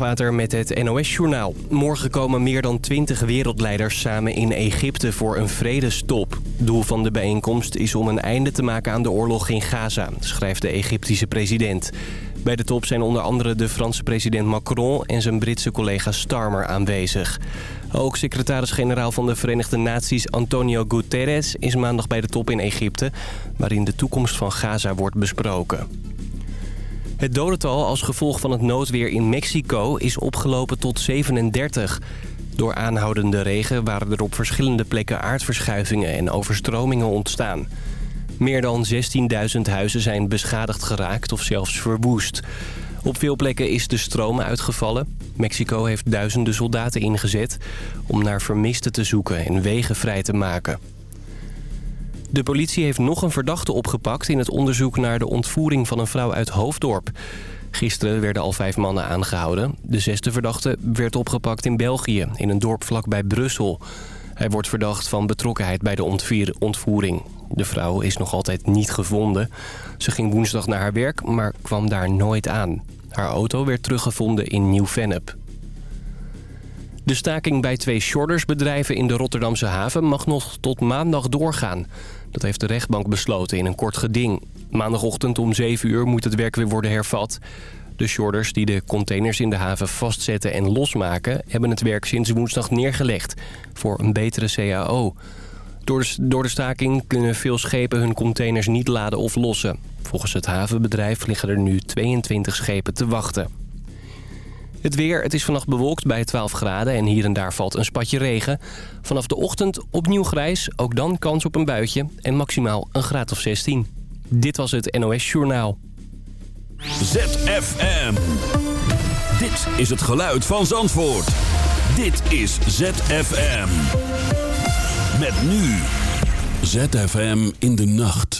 Leegwater met het NOS-journaal. Morgen komen meer dan 20 wereldleiders samen in Egypte voor een vredestop. Doel van de bijeenkomst is om een einde te maken aan de oorlog in Gaza, schrijft de Egyptische president. Bij de top zijn onder andere de Franse president Macron en zijn Britse collega Starmer aanwezig. Ook secretaris-generaal van de Verenigde Naties Antonio Guterres is maandag bij de top in Egypte... waarin de toekomst van Gaza wordt besproken. Het dodental als gevolg van het noodweer in Mexico is opgelopen tot 37. Door aanhoudende regen waren er op verschillende plekken aardverschuivingen en overstromingen ontstaan. Meer dan 16.000 huizen zijn beschadigd geraakt of zelfs verwoest. Op veel plekken is de stroom uitgevallen. Mexico heeft duizenden soldaten ingezet om naar vermisten te zoeken en wegen vrij te maken. De politie heeft nog een verdachte opgepakt in het onderzoek naar de ontvoering van een vrouw uit Hoofddorp. Gisteren werden al vijf mannen aangehouden. De zesde verdachte werd opgepakt in België, in een dorp vlakbij Brussel. Hij wordt verdacht van betrokkenheid bij de ontvoering. De vrouw is nog altijd niet gevonden. Ze ging woensdag naar haar werk, maar kwam daar nooit aan. Haar auto werd teruggevonden in Nieuw-Vennep. De staking bij twee shortersbedrijven in de Rotterdamse haven mag nog tot maandag doorgaan. Dat heeft de rechtbank besloten in een kort geding. Maandagochtend om 7 uur moet het werk weer worden hervat. De shorters die de containers in de haven vastzetten en losmaken... hebben het werk sinds woensdag neergelegd voor een betere CAO. Door de, door de staking kunnen veel schepen hun containers niet laden of lossen. Volgens het havenbedrijf liggen er nu 22 schepen te wachten. Het weer, het is vannacht bewolkt bij 12 graden en hier en daar valt een spatje regen. Vanaf de ochtend opnieuw grijs, ook dan kans op een buitje en maximaal een graad of 16. Dit was het NOS Journaal. ZFM. Dit is het geluid van Zandvoort. Dit is ZFM. Met nu. ZFM in de nacht.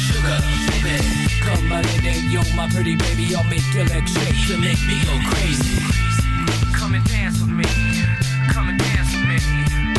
sugar, baby. Come my lady, you're my pretty baby. I'll make your legs shake. You make me go crazy. Come and dance with me. Come and dance with me.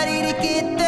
somebody to get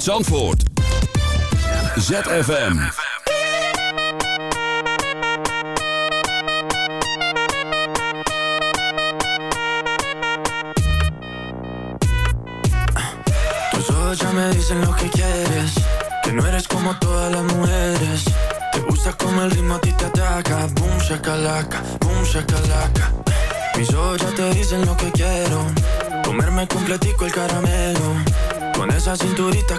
Zandvoort. ZFM. Tus ojos ya me dicen lo que quieres. Que no eres como todas las mujeres. Te gusta como el ritmo a ti te ataca. Boom, shakalaka, boom, shakalaka. Mis ojos ya te dicen lo que quiero. Comerme completico el caramelo. Con esa cinturita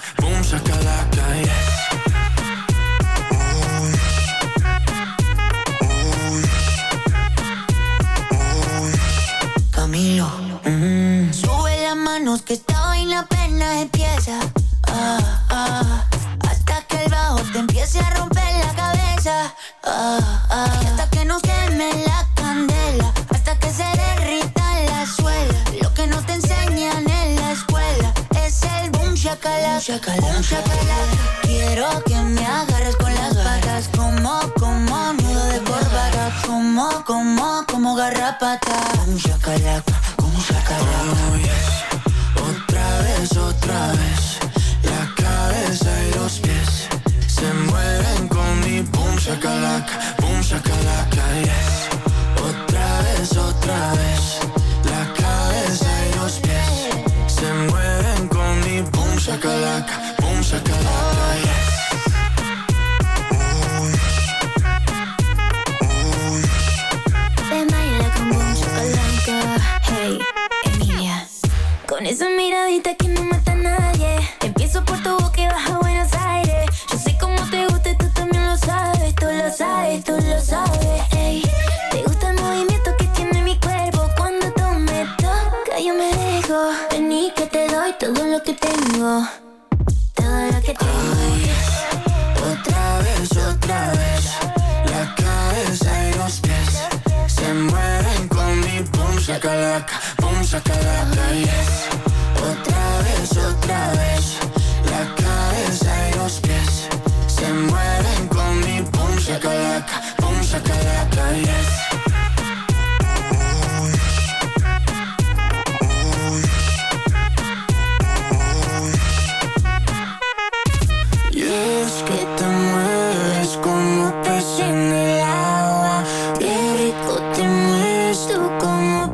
Hasta que no queme la candela. Hasta que se derrita la suela. Lo que no te enseñan en la escuela es el boom shakalaka. Boom shakalaka. Quiero que me agarres con las patas. Como, como nudo de corbata. Como, como, como garrapata. Shakalaka. Shakalaka.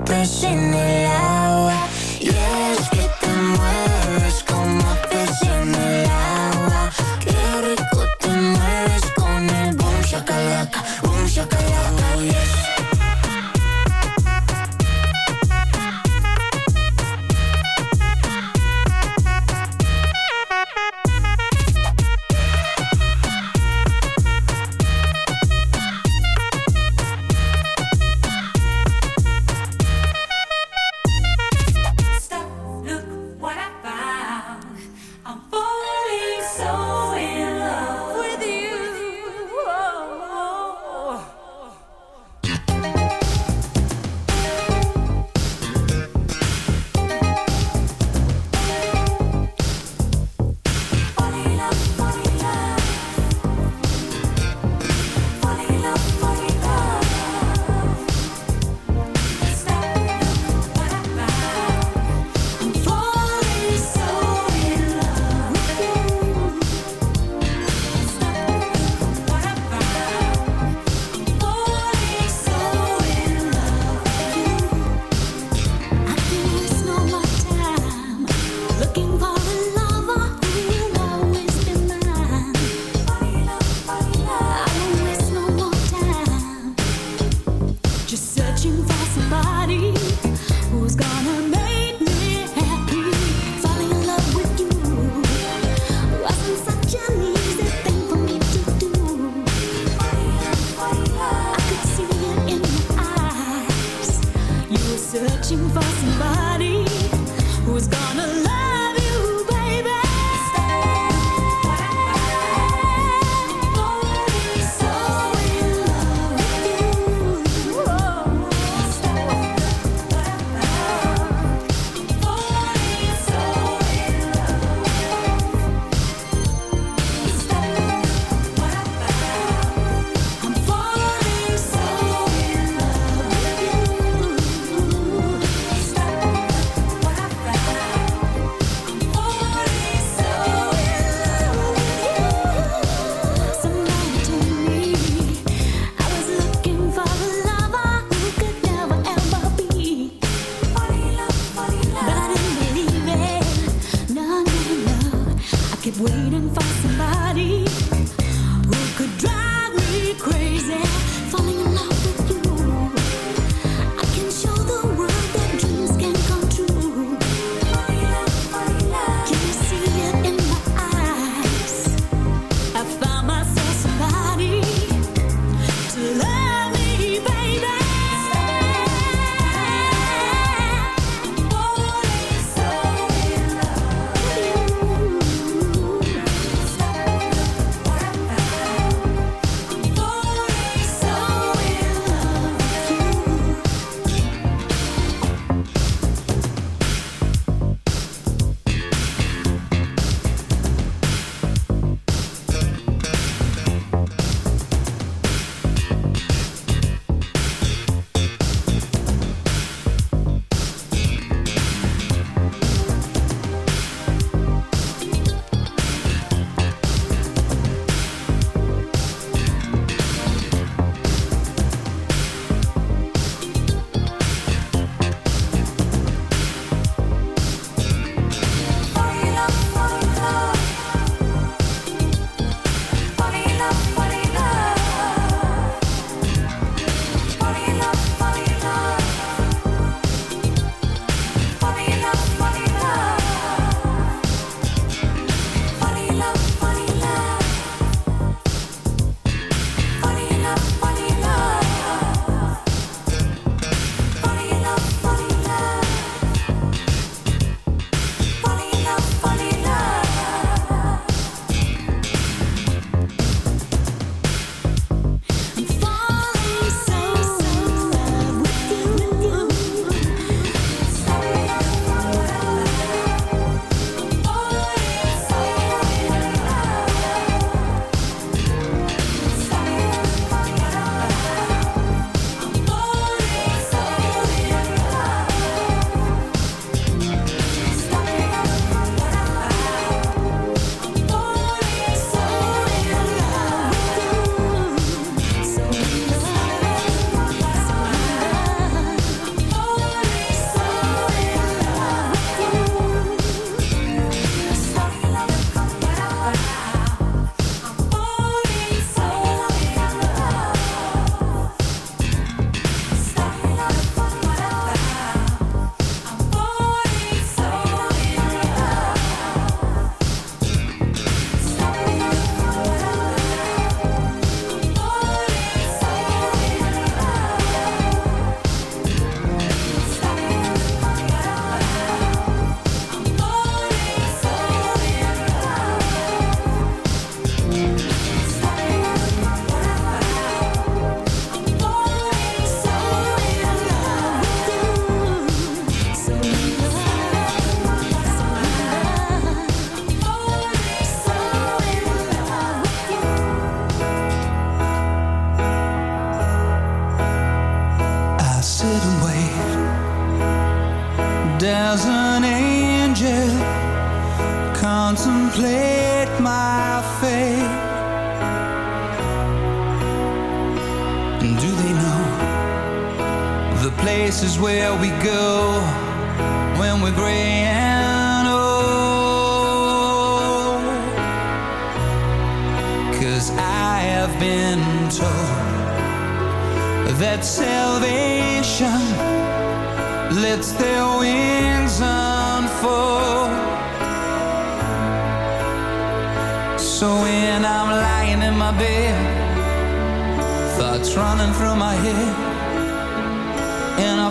pushing it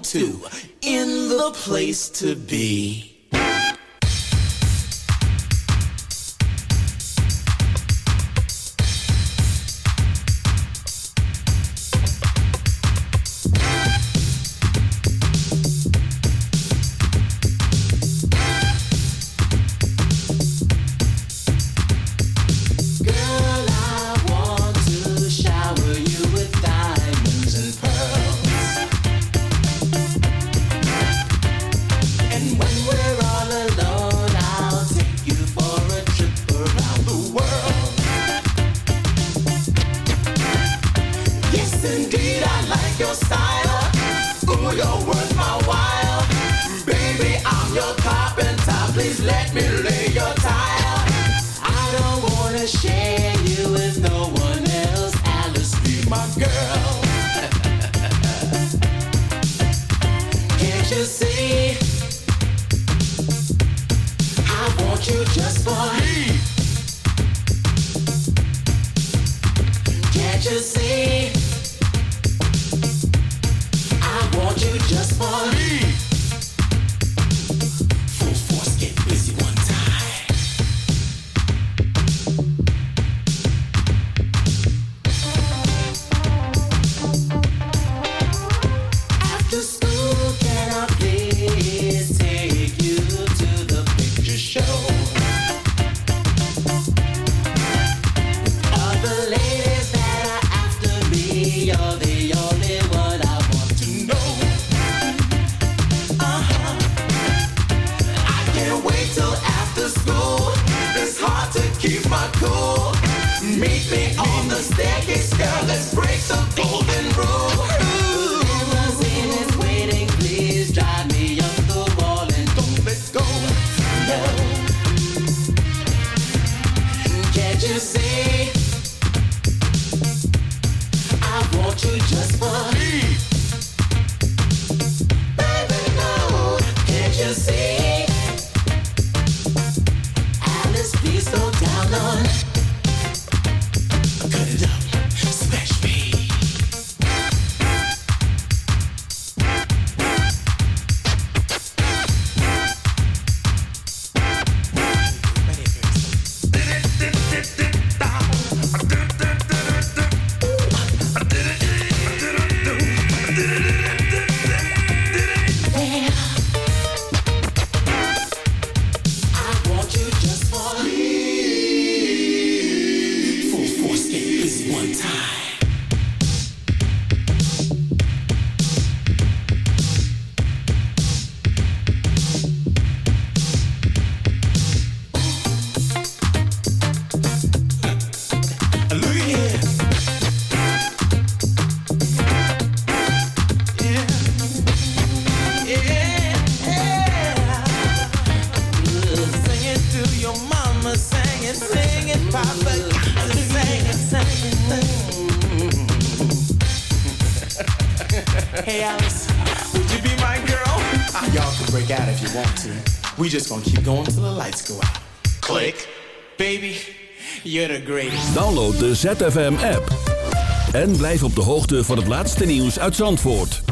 two, in the place to be. just gonna keep going till the lights go out. Click. Baby, you're the greatest. Download de ZFM app. En blijf op de hoogte van het laatste nieuws uit Zandvoort.